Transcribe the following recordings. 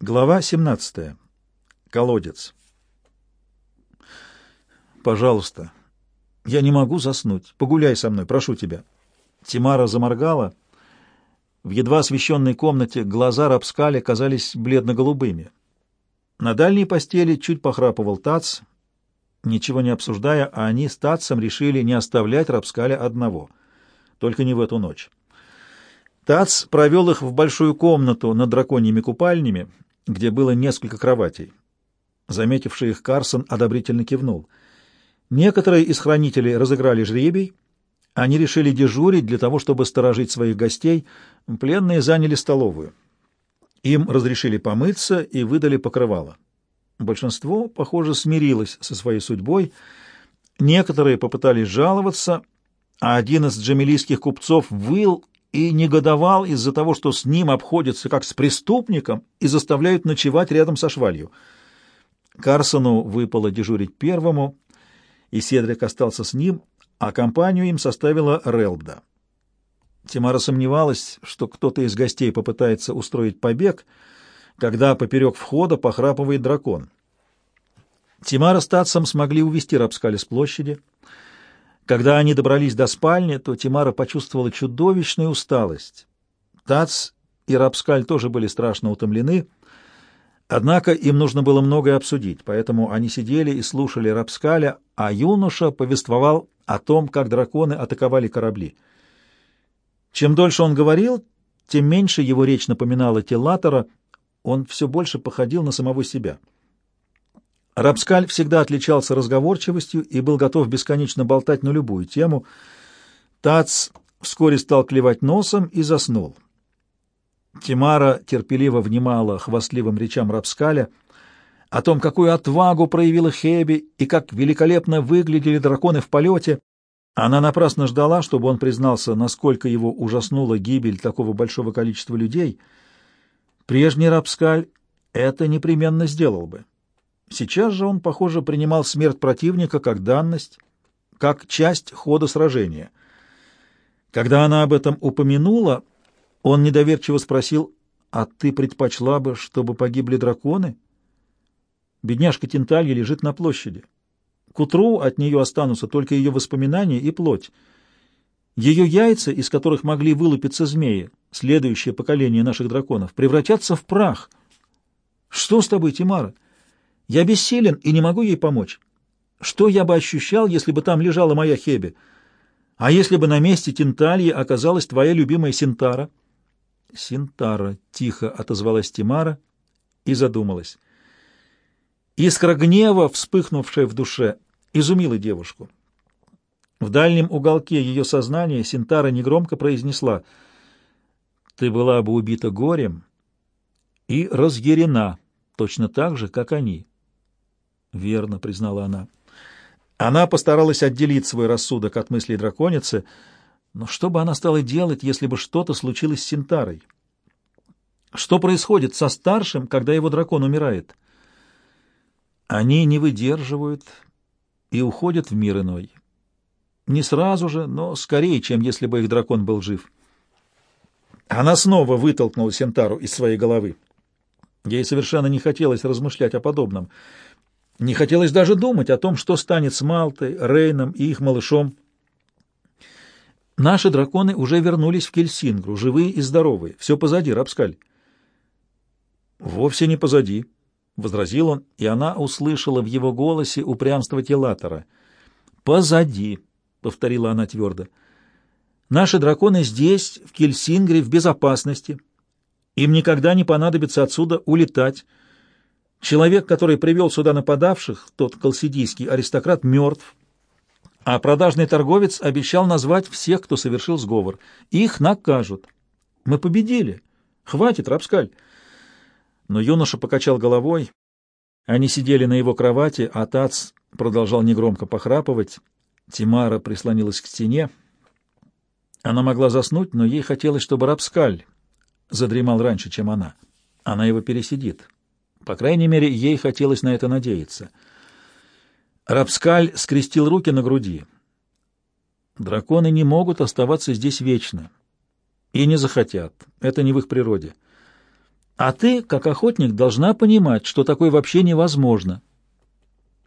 Глава 17. Колодец. «Пожалуйста, я не могу заснуть. Погуляй со мной, прошу тебя». Тимара заморгала. В едва освещенной комнате глаза Рапскали казались бледно-голубыми. На дальней постели чуть похрапывал Тац. Ничего не обсуждая, а они с Тацем решили не оставлять Рапскаля одного. Только не в эту ночь. Тац провел их в большую комнату над драконьими купальнями, где было несколько кроватей. Заметивший их Карсон одобрительно кивнул. Некоторые из хранителей разыграли жребий. Они решили дежурить для того, чтобы сторожить своих гостей. Пленные заняли столовую. Им разрешили помыться и выдали покрывало. Большинство, похоже, смирилось со своей судьбой. Некоторые попытались жаловаться, а один из джамилийских купцов выл и негодовал из-за того, что с ним обходятся как с преступником и заставляют ночевать рядом со швалью. Карсону выпало дежурить первому, и Седрик остался с ним, а компанию им составила Релбда. Тимара сомневалась, что кто-то из гостей попытается устроить побег, когда поперек входа похрапывает дракон. Тимара с Татсом смогли увести Рапскали с площади. Когда они добрались до спальни, то Тимара почувствовала чудовищную усталость. Тац и Рапскаль тоже были страшно утомлены, однако им нужно было многое обсудить, поэтому они сидели и слушали Рапскаля, а юноша повествовал о том, как драконы атаковали корабли. Чем дольше он говорил, тем меньше его речь напоминала Телатора, он все больше походил на самого себя. Рабскаль всегда отличался разговорчивостью и был готов бесконечно болтать на любую тему. Тац вскоре стал клевать носом и заснул. Тимара терпеливо внимала хвастливым речам Рабскаля о том, какую отвагу проявила Хеби и как великолепно выглядели драконы в полете. Она напрасно ждала, чтобы он признался, насколько его ужаснула гибель такого большого количества людей. Прежний Рабскаль это непременно сделал бы. Сейчас же он, похоже, принимал смерть противника как данность, как часть хода сражения. Когда она об этом упомянула, он недоверчиво спросил, «А ты предпочла бы, чтобы погибли драконы?» Бедняжка Тенталья лежит на площади. К утру от нее останутся только ее воспоминания и плоть. Ее яйца, из которых могли вылупиться змеи, следующее поколение наших драконов, превратятся в прах. Что с тобой, Тимара? Я бессилен и не могу ей помочь. Что я бы ощущал, если бы там лежала моя Хеби? А если бы на месте Тентальи оказалась твоя любимая Синтара? Синтара, тихо отозвалась Тимара и задумалась. Искра гнева, вспыхнувшая в душе, изумила девушку. В дальнем уголке ее сознания Синтара негромко произнесла «Ты была бы убита горем и разъярена, точно так же, как они». «Верно», — признала она. Она постаралась отделить свой рассудок от мыслей драконицы, но что бы она стала делать, если бы что-то случилось с Синтарой? Что происходит со старшим, когда его дракон умирает? Они не выдерживают и уходят в мир иной. Не сразу же, но скорее, чем если бы их дракон был жив. Она снова вытолкнула Сентару из своей головы. Ей совершенно не хотелось размышлять о подобном. Не хотелось даже думать о том, что станет с Малтой, Рейном и их малышом. Наши драконы уже вернулись в Кельсингру, живые и здоровые. Все позади, Рапскаль. Вовсе не позади, — возразил он, и она услышала в его голосе упрямство Телатора. «Позади», — повторила она твердо. «Наши драконы здесь, в Кельсингре, в безопасности. Им никогда не понадобится отсюда улетать. Человек, который привел сюда нападавших, тот колсидийский аристократ, мертв, а продажный торговец обещал назвать всех, кто совершил сговор. Их накажут. Мы победили. Хватит, Рапскаль». Но юноша покачал головой. Они сидели на его кровати, а Тац продолжал негромко похрапывать. Тимара прислонилась к стене. Она могла заснуть, но ей хотелось, чтобы Рапскаль задремал раньше, чем она. Она его пересидит. По крайней мере, ей хотелось на это надеяться. Рапскаль скрестил руки на груди. Драконы не могут оставаться здесь вечно. И не захотят. Это не в их природе. А ты, как охотник, должна понимать, что такое вообще невозможно.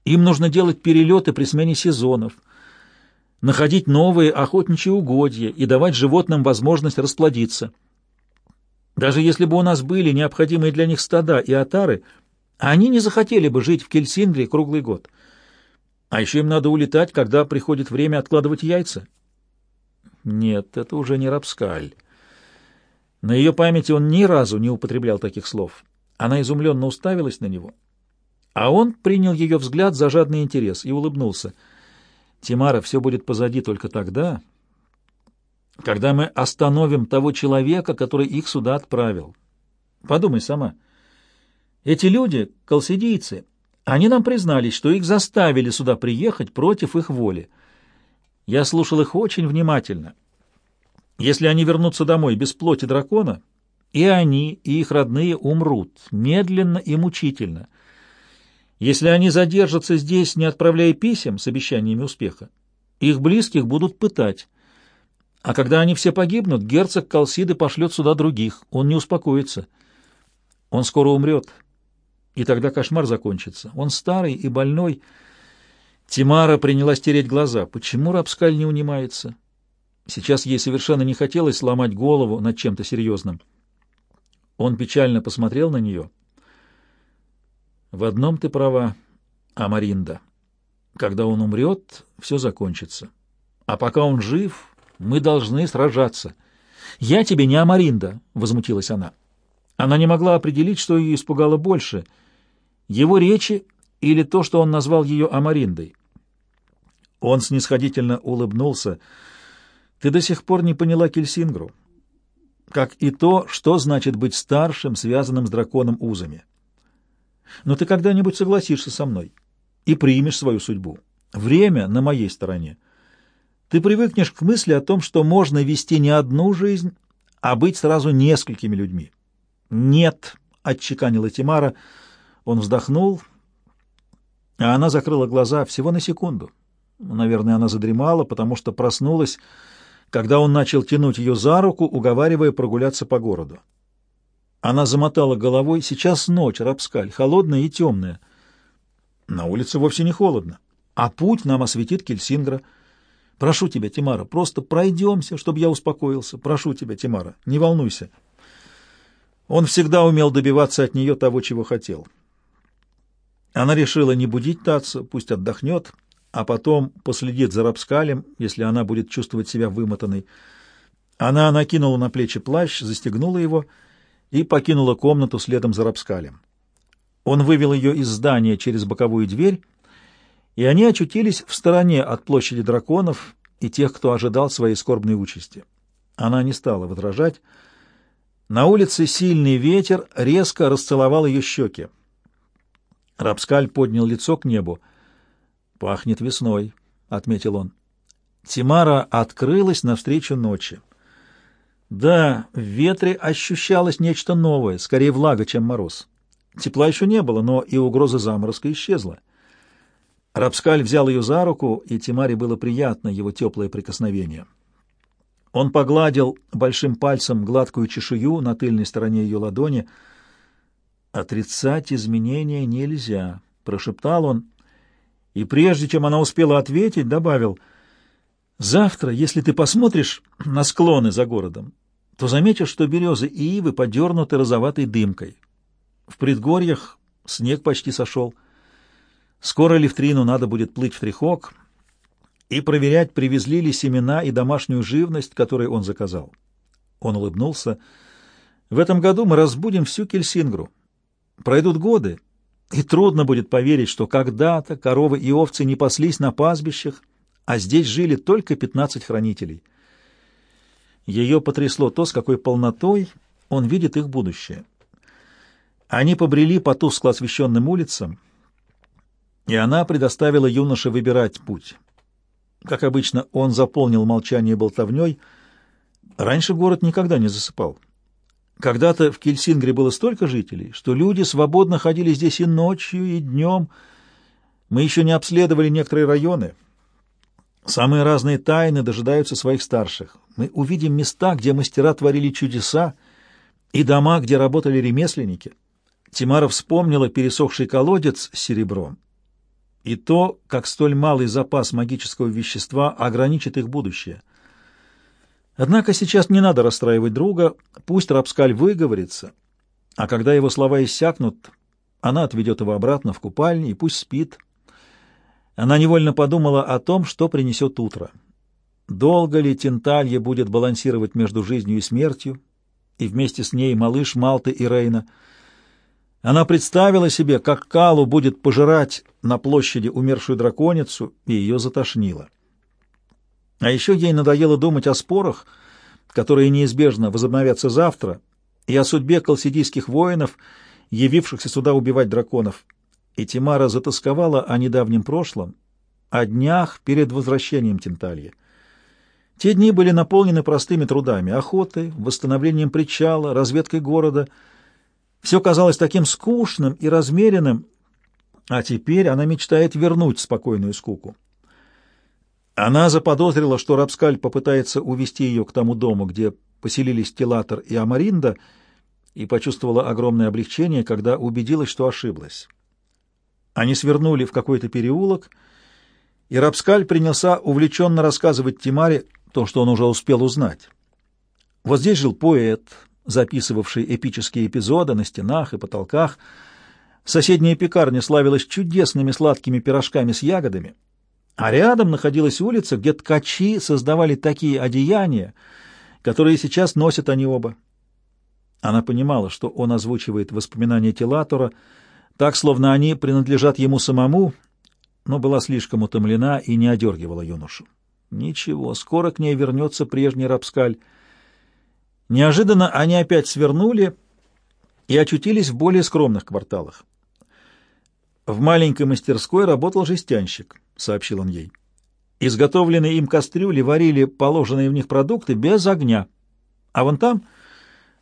Им нужно делать перелеты при смене сезонов, находить новые охотничьи угодья и давать животным возможность расплодиться. Даже если бы у нас были необходимые для них стада и отары, они не захотели бы жить в Кельсингре круглый год. А еще им надо улетать, когда приходит время откладывать яйца. Нет, это уже не Рапскаль. На ее памяти он ни разу не употреблял таких слов. Она изумленно уставилась на него. А он принял ее взгляд за жадный интерес и улыбнулся. «Тимара, все будет позади только тогда, когда мы остановим того человека, который их сюда отправил. Подумай сама. Эти люди — колсидийцы. Они нам признались, что их заставили сюда приехать против их воли. Я слушал их очень внимательно. Если они вернутся домой без плоти дракона, и они, и их родные умрут, медленно и мучительно. Если они задержатся здесь, не отправляя писем с обещаниями успеха, их близких будут пытать. А когда они все погибнут, герцог Калсиды пошлет сюда других. Он не успокоится. Он скоро умрет, и тогда кошмар закончится. Он старый и больной. Тимара принялась тереть глаза. Почему Рапскаль не унимается? Сейчас ей совершенно не хотелось сломать голову над чем-то серьезным. Он печально посмотрел на нее. «В одном ты права, Амаринда. Когда он умрет, все закончится. А пока он жив, мы должны сражаться. Я тебе не Амаринда, — возмутилась она. Она не могла определить, что ее испугало больше — его речи или то, что он назвал ее Амариндой. Он снисходительно улыбнулся. Ты до сих пор не поняла Кельсингру, как и то, что значит быть старшим, связанным с драконом узами. Но ты когда-нибудь согласишься со мной и примешь свою судьбу. Время на моей стороне. Ты привыкнешь к мысли о том, что можно вести не одну жизнь, а быть сразу несколькими людьми. «Нет», — отчеканила Тимара, — он вздохнул, а она закрыла глаза всего на секунду. Наверное, она задремала, потому что проснулась, когда он начал тянуть ее за руку, уговаривая прогуляться по городу. Она замотала головой. Сейчас ночь, Рапскаль, холодная и темная. На улице вовсе не холодно, а путь нам осветит Кельсингра — Прошу тебя, Тимара, просто пройдемся, чтобы я успокоился. Прошу тебя, Тимара, не волнуйся. Он всегда умел добиваться от нее того, чего хотел. Она решила не будить Татсу, пусть отдохнет, а потом последит за Рапскалем, если она будет чувствовать себя вымотанной. Она накинула на плечи плащ, застегнула его и покинула комнату следом за Рапскалем. Он вывел ее из здания через боковую дверь и они очутились в стороне от площади драконов и тех, кто ожидал своей скорбной участи. Она не стала возражать. На улице сильный ветер резко расцеловал ее щеки. Рапскаль поднял лицо к небу. «Пахнет весной», — отметил он. Тимара открылась навстречу ночи. Да, в ветре ощущалось нечто новое, скорее влага, чем мороз. Тепла еще не было, но и угроза заморозка исчезла. Рапскаль взял ее за руку, и Тимаре было приятно его теплое прикосновение. Он погладил большим пальцем гладкую чешую на тыльной стороне ее ладони. «Отрицать изменения нельзя», — прошептал он, и прежде чем она успела ответить, добавил, «Завтра, если ты посмотришь на склоны за городом, то заметишь, что березы и ивы подернуты розоватой дымкой. В предгорьях снег почти сошел». Скоро Левтрину надо будет плыть в Трихок и проверять, привезли ли семена и домашнюю живность, которую он заказал. Он улыбнулся. В этом году мы разбудим всю Кельсингру. Пройдут годы, и трудно будет поверить, что когда-то коровы и овцы не паслись на пастбищах, а здесь жили только пятнадцать хранителей. Ее потрясло то, с какой полнотой он видит их будущее. Они побрели по тускло освещенным улицам, и она предоставила юноше выбирать путь. Как обычно, он заполнил молчание болтовней. Раньше город никогда не засыпал. Когда-то в Кельсингре было столько жителей, что люди свободно ходили здесь и ночью, и днем. Мы еще не обследовали некоторые районы. Самые разные тайны дожидаются своих старших. Мы увидим места, где мастера творили чудеса, и дома, где работали ремесленники. Тимара вспомнила пересохший колодец с серебром и то, как столь малый запас магического вещества ограничит их будущее. Однако сейчас не надо расстраивать друга, пусть Рапскаль выговорится, а когда его слова иссякнут, она отведет его обратно в купальню и пусть спит. Она невольно подумала о том, что принесет утро. Долго ли Тенталье будет балансировать между жизнью и смертью, и вместе с ней малыш Малты и Рейна. Она представила себе, как Калу будет пожирать на площади умершую драконицу, и ее затошнило. А еще ей надоело думать о спорах, которые неизбежно возобновятся завтра, и о судьбе колсидийских воинов, явившихся сюда убивать драконов. И Тимара затасковала о недавнем прошлом, о днях перед возвращением Тенталья. Те дни были наполнены простыми трудами — охотой, восстановлением причала, разведкой города. Все казалось таким скучным и размеренным, а теперь она мечтает вернуть спокойную скуку. Она заподозрила, что Рапскаль попытается увести ее к тому дому, где поселились Телатор и Амаринда, и почувствовала огромное облегчение, когда убедилась, что ошиблась. Они свернули в какой-то переулок, и Рапскаль принялся увлеченно рассказывать Тимаре то, что он уже успел узнать. Вот здесь жил поэт, записывавший эпические эпизоды на стенах и потолках. Соседняя пекарня славилась чудесными сладкими пирожками с ягодами, а рядом находилась улица, где ткачи создавали такие одеяния, которые сейчас носят они оба. Она понимала, что он озвучивает воспоминания Телатора, так, словно они принадлежат ему самому, но была слишком утомлена и не одергивала юношу. Ничего, скоро к ней вернется прежний Рапскаль. Неожиданно они опять свернули и очутились в более скромных кварталах. В маленькой мастерской работал жестянщик, сообщил он ей. Изготовленные им кастрюли варили положенные в них продукты без огня. А вон там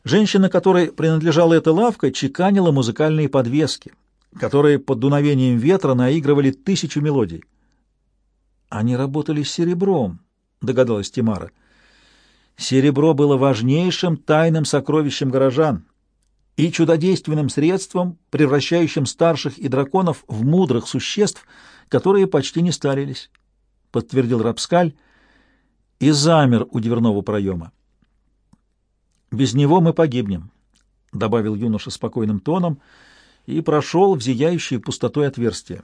женщина, которой принадлежала эта лавка, чеканила музыкальные подвески, которые под дуновением ветра наигрывали тысячу мелодий. Они работали с серебром, догадалась Тимара. Серебро было важнейшим тайным сокровищем горожан и чудодейственным средством, превращающим старших и драконов в мудрых существ, которые почти не старились, — подтвердил Рапскаль и замер у дверного проема. «Без него мы погибнем», — добавил юноша спокойным тоном и прошел в зияющее пустотой отверстие.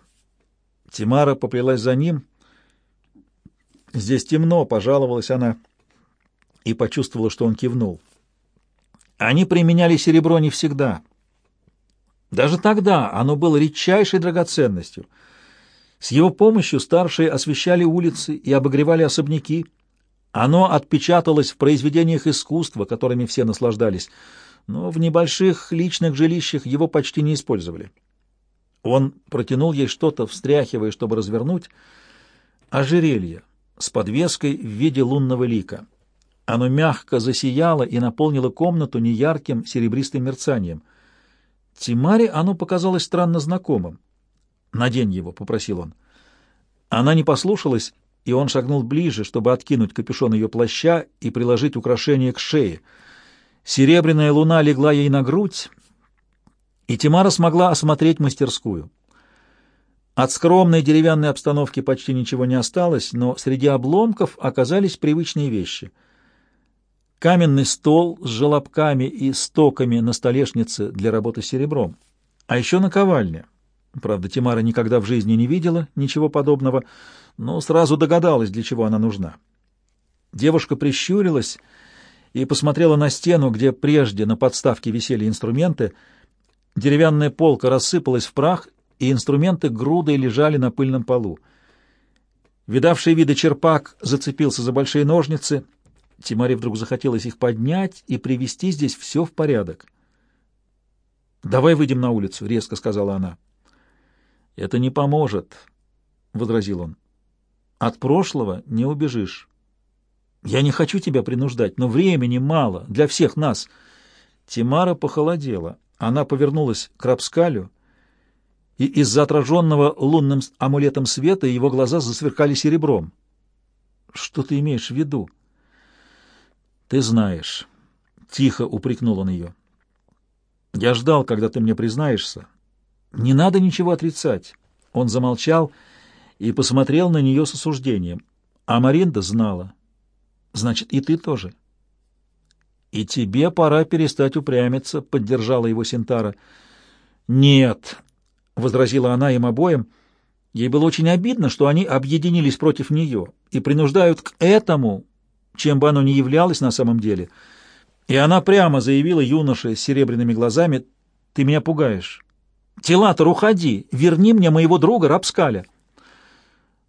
Тимара поплелась за ним — «Здесь темно», — пожаловалась она и почувствовала, что он кивнул. Они применяли серебро не всегда. Даже тогда оно было редчайшей драгоценностью. С его помощью старшие освещали улицы и обогревали особняки. Оно отпечаталось в произведениях искусства, которыми все наслаждались, но в небольших личных жилищах его почти не использовали. Он протянул ей что-то, встряхивая, чтобы развернуть, ожерелье с подвеской в виде лунного лика. Оно мягко засияло и наполнило комнату неярким серебристым мерцанием. Тимаре оно показалось странно знакомым. «Надень его», — попросил он. Она не послушалась, и он шагнул ближе, чтобы откинуть капюшон ее плаща и приложить украшение к шее. Серебряная луна легла ей на грудь, и Тимара смогла осмотреть мастерскую. От скромной деревянной обстановки почти ничего не осталось, но среди обломков оказались привычные вещи. Каменный стол с желобками и стоками на столешнице для работы серебром. А еще наковальня. Правда, Тимара никогда в жизни не видела ничего подобного, но сразу догадалась, для чего она нужна. Девушка прищурилась и посмотрела на стену, где прежде на подставке висели инструменты. Деревянная полка рассыпалась в прах, и инструменты грудой лежали на пыльном полу. Видавший виды черпак зацепился за большие ножницы. Тимаре вдруг захотелось их поднять и привести здесь все в порядок. «Давай выйдем на улицу», — резко сказала она. «Это не поможет», — возразил он. «От прошлого не убежишь. Я не хочу тебя принуждать, но времени мало для всех нас». Тимара похолодела. Она повернулась к Рапскалю и из-за отраженного лунным амулетом света его глаза засверкали серебром. «Что ты имеешь в виду?» «Ты знаешь», — тихо упрекнул он ее. Я ждал, когда ты мне признаешься. Не надо ничего отрицать. Он замолчал и посмотрел на нее с осуждением. А Маринда знала. Значит, и ты тоже. И тебе пора перестать упрямиться, поддержала его Синтара. Нет, возразила она им обоим. Ей было очень обидно, что они объединились против нее и принуждают к этому, чем бы оно ни являлось на самом деле. И она прямо заявила юноше с серебряными глазами, «Ты меня пугаешь. Телатор, уходи, верни мне моего друга Рапскаля».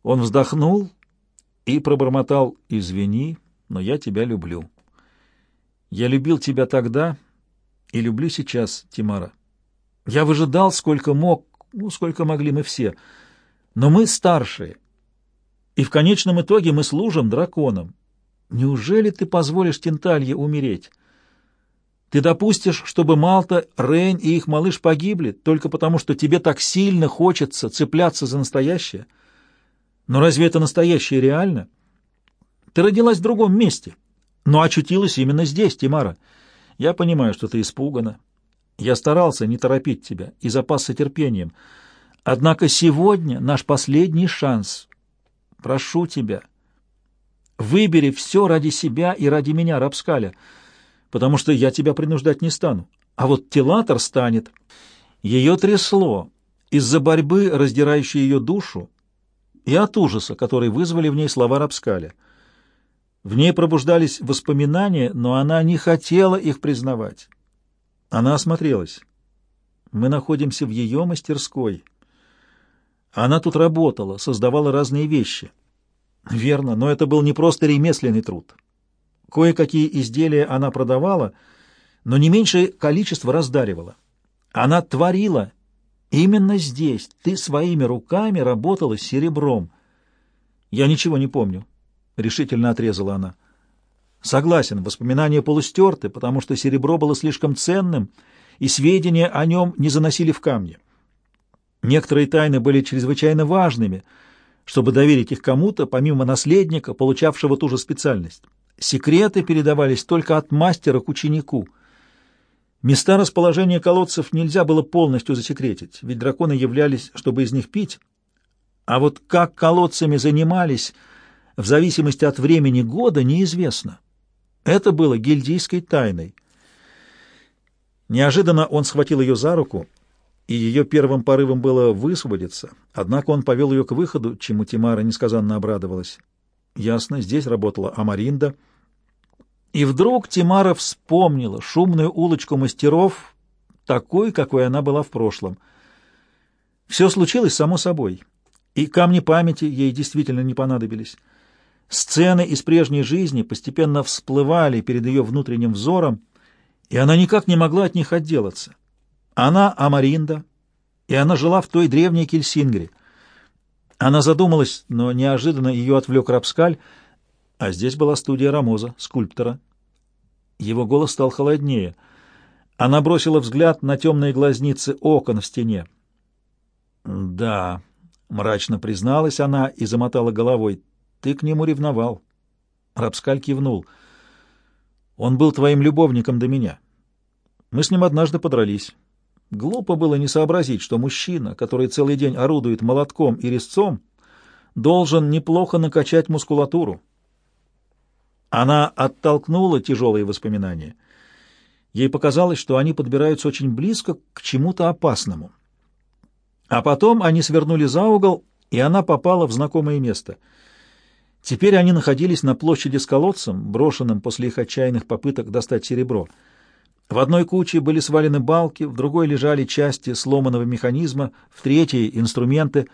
Он вздохнул и пробормотал, «Извини, но я тебя люблю. Я любил тебя тогда и люблю сейчас, Тимара. Я выжидал, сколько мог, ну, сколько могли мы все, но мы старшие, и в конечном итоге мы служим драконам. Неужели ты позволишь Тенталье умереть?» Ты допустишь, чтобы Малта, Рейн и их малыш погибли только потому, что тебе так сильно хочется цепляться за настоящее? Но разве это настоящее реально? Ты родилась в другом месте, но очутилась именно здесь, Тимара. Я понимаю, что ты испугана. Я старался не торопить тебя и запасся терпением. Однако сегодня наш последний шанс. Прошу тебя, выбери все ради себя и ради меня, Рапскаля потому что я тебя принуждать не стану. А вот Телатор станет. Ее трясло из-за борьбы, раздирающей ее душу, и от ужаса, который вызвали в ней слова Рапскаля. В ней пробуждались воспоминания, но она не хотела их признавать. Она осмотрелась. Мы находимся в ее мастерской. Она тут работала, создавала разные вещи. Верно, но это был не просто ремесленный труд. Кое-какие изделия она продавала, но не меньшее количество раздаривала. Она творила. Именно здесь ты своими руками работала с серебром. Я ничего не помню, — решительно отрезала она. Согласен, воспоминания полустерты, потому что серебро было слишком ценным, и сведения о нем не заносили в камни. Некоторые тайны были чрезвычайно важными, чтобы доверить их кому-то, помимо наследника, получавшего ту же специальность. Секреты передавались только от мастера к ученику. Места расположения колодцев нельзя было полностью засекретить, ведь драконы являлись, чтобы из них пить. А вот как колодцами занимались, в зависимости от времени года, неизвестно. Это было гильдийской тайной. Неожиданно он схватил ее за руку, и ее первым порывом было высвободиться, однако он повел ее к выходу, чему Тимара несказанно обрадовалась. Ясно, здесь работала Амаринда. И вдруг Тимара вспомнила шумную улочку мастеров, такой, какой она была в прошлом. Все случилось само собой, и камни памяти ей действительно не понадобились. Сцены из прежней жизни постепенно всплывали перед ее внутренним взором, и она никак не могла от них отделаться. Она Амаринда, и она жила в той древней Кельсингре — она задумалась, но неожиданно ее отвлек Рапскаль, а здесь была студия Рамоза, скульптора. Его голос стал холоднее. Она бросила взгляд на темные глазницы окон в стене. «Да», — мрачно призналась она и замотала головой, — «ты к нему ревновал». Рапскаль кивнул. «Он был твоим любовником до меня. Мы с ним однажды подрались». Глупо было не сообразить, что мужчина, который целый день орудует молотком и резцом, должен неплохо накачать мускулатуру. Она оттолкнула тяжелые воспоминания. Ей показалось, что они подбираются очень близко к чему-то опасному. А потом они свернули за угол, и она попала в знакомое место. Теперь они находились на площади с колодцем, брошенным после их отчаянных попыток достать серебро — в одной куче были свалены балки, в другой лежали части сломанного механизма, в третьей — инструменты.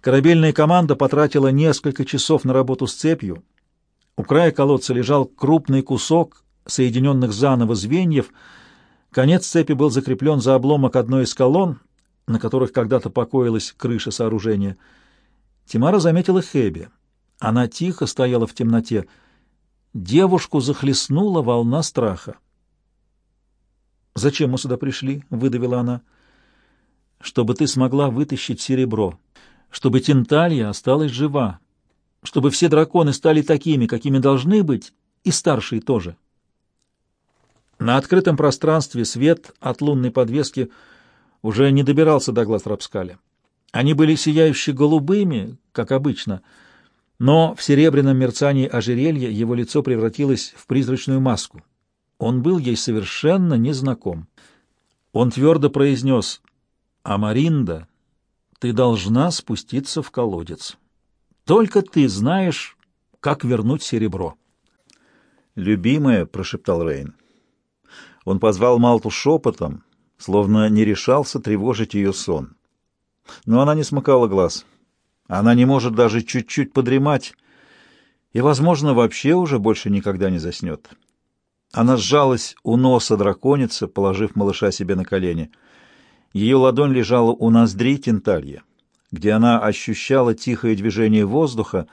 Корабельная команда потратила несколько часов на работу с цепью. У края колодца лежал крупный кусок соединенных заново звеньев. Конец цепи был закреплен за обломок одной из колонн, на которых когда-то покоилась крыша сооружения. Тимара заметила Хэби. Она тихо стояла в темноте. Девушку захлестнула волна страха. «Зачем мы сюда пришли?» — выдавила она. «Чтобы ты смогла вытащить серебро, чтобы Тенталья осталась жива, чтобы все драконы стали такими, какими должны быть, и старшие тоже». На открытом пространстве свет от лунной подвески уже не добирался до глаз Рапскаля. Они были сияющие голубыми, как обычно, но в серебряном мерцании ожерелья его лицо превратилось в призрачную маску. Он был ей совершенно незнаком. Он твердо произнес «Амаринда, ты должна спуститься в колодец. Только ты знаешь, как вернуть серебро». «Любимая», — прошептал Рейн. Он позвал Малту шепотом, словно не решался тревожить ее сон. Но она не смыкала глаз. Она не может даже чуть-чуть подремать и, возможно, вообще уже больше никогда не заснет. Она сжалась у носа драконицы, положив малыша себе на колени. Ее ладонь лежала у ноздри Тенталья, где она ощущала тихое движение воздуха,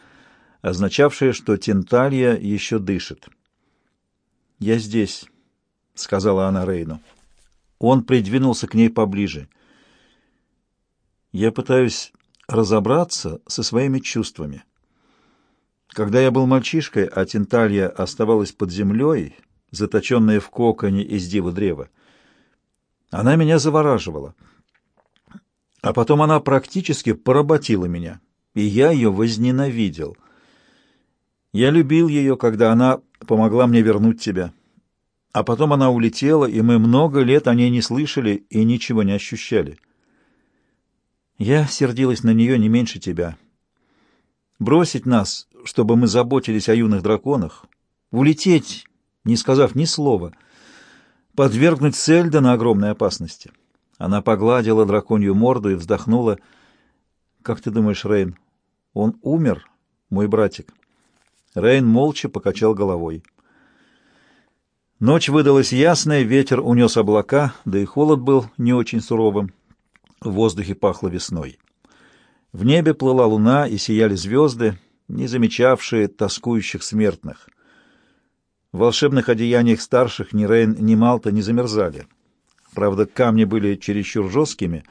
означавшее, что Тенталья еще дышит. «Я здесь», — сказала она Рейну. Он придвинулся к ней поближе. «Я пытаюсь разобраться со своими чувствами. Когда я был мальчишкой, а Тенталья оставалась под землей, заточенная в коконе из дива древа, она меня завораживала. А потом она практически поработила меня, и я ее возненавидел. Я любил ее, когда она помогла мне вернуть тебя». А потом она улетела, и мы много лет о ней не слышали и ничего не ощущали. Я сердилась на нее не меньше тебя. Бросить нас, чтобы мы заботились о юных драконах, улететь, не сказав ни слова, подвергнуть Сельда на огромной опасности. Она погладила драконью морду и вздохнула. «Как ты думаешь, Рейн, он умер, мой братик?» Рейн молча покачал головой. Ночь выдалась ясная, ветер унес облака, да и холод был не очень суровым. В воздухе пахло весной. В небе плыла луна и сияли звезды, не замечавшие тоскующих смертных. В волшебных одеяниях старших ни Рейн, ни Малта не замерзали. Правда, камни были чересчур жесткими,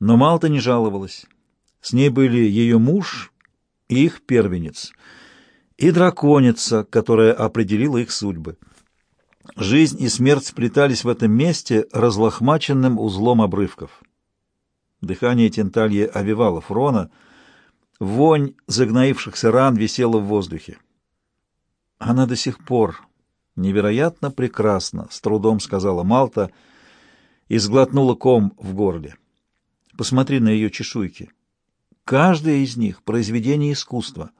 но Малта не жаловалась. С ней были ее муж и их первенец, и драконица, которая определила их судьбы. Жизнь и смерть сплетались в этом месте разлохмаченным узлом обрывков. Дыхание Тенталья овивало Фрона, вонь загноившихся ран висела в воздухе. Она до сих пор невероятно прекрасна, с трудом сказала Малта и сглотнула ком в горле. Посмотри на ее чешуйки. Каждая из них — произведение искусства.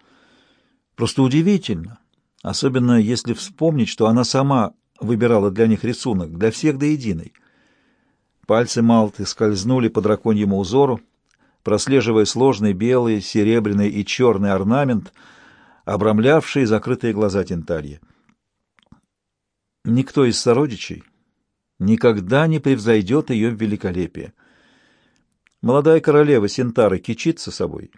Просто удивительно, особенно если вспомнить, что она сама выбирала для них рисунок, для всех до единой. Пальцы Малты скользнули по драконьему узору, прослеживая сложный белый, серебряный и черный орнамент, обрамлявший закрытые глаза Тенталья. Никто из сородичей никогда не превзойдет ее в великолепии. Молодая королева Сентара кичится собой,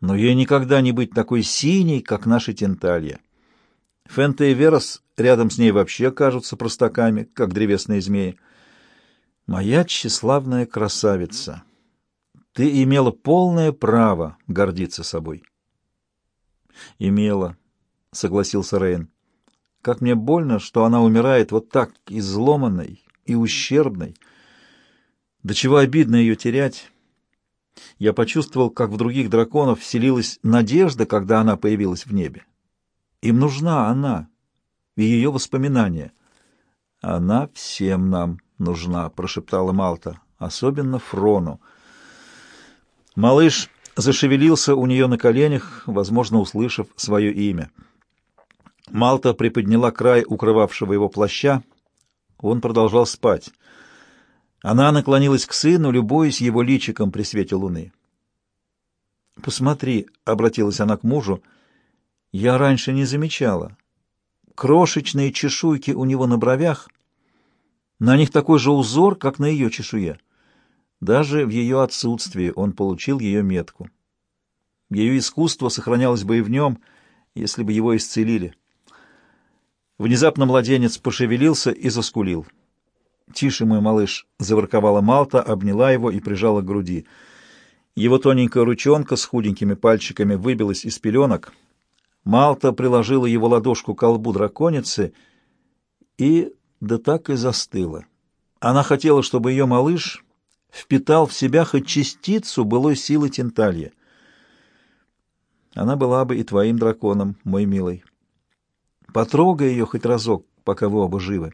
но ей никогда не быть такой синей, как наша Тенталья. Фенте и Верос рядом с ней вообще кажутся простаками, как древесные змеи. Моя тщеславная красавица, ты имела полное право гордиться собой. Имела, согласился Рейн. Как мне больно, что она умирает вот так изломанной и ущербной. До чего обидно ее терять. Я почувствовал, как в других драконов вселилась надежда, когда она появилась в небе. Им нужна она и ее воспоминания. «Она всем нам нужна», — прошептала Малта, — «особенно Фрону». Малыш зашевелился у нее на коленях, возможно, услышав свое имя. Малта приподняла край укрывавшего его плаща. Он продолжал спать. Она наклонилась к сыну, любуясь его личиком при свете луны. «Посмотри», — обратилась она к мужу, — я раньше не замечала. Крошечные чешуйки у него на бровях, на них такой же узор, как на ее чешуе. Даже в ее отсутствии он получил ее метку. Ее искусство сохранялось бы и в нем, если бы его исцелили. Внезапно младенец пошевелился и заскулил. «Тише, мой малыш!» — заворковала Малта, обняла его и прижала к груди. Его тоненькая ручонка с худенькими пальчиками выбилась из пеленок — Малта приложила его ладошку к колбу драконицы и да так и застыла. Она хотела, чтобы ее малыш впитал в себя хоть частицу былой силы Тенталья. Она была бы и твоим драконом, мой милый. Потрогай ее хоть разок, пока вы оба живы.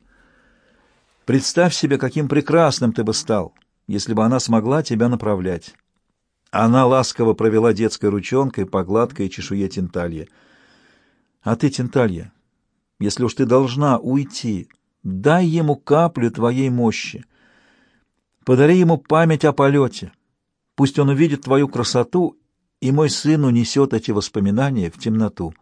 Представь себе, каким прекрасным ты бы стал, если бы она смогла тебя направлять. Она ласково провела детской ручонкой по гладкой чешуе Тенталья. А ты, Тенталья, если уж ты должна уйти, дай ему каплю твоей мощи. Подари ему память о полете. Пусть он увидит твою красоту, и мой сын унесет эти воспоминания в темноту.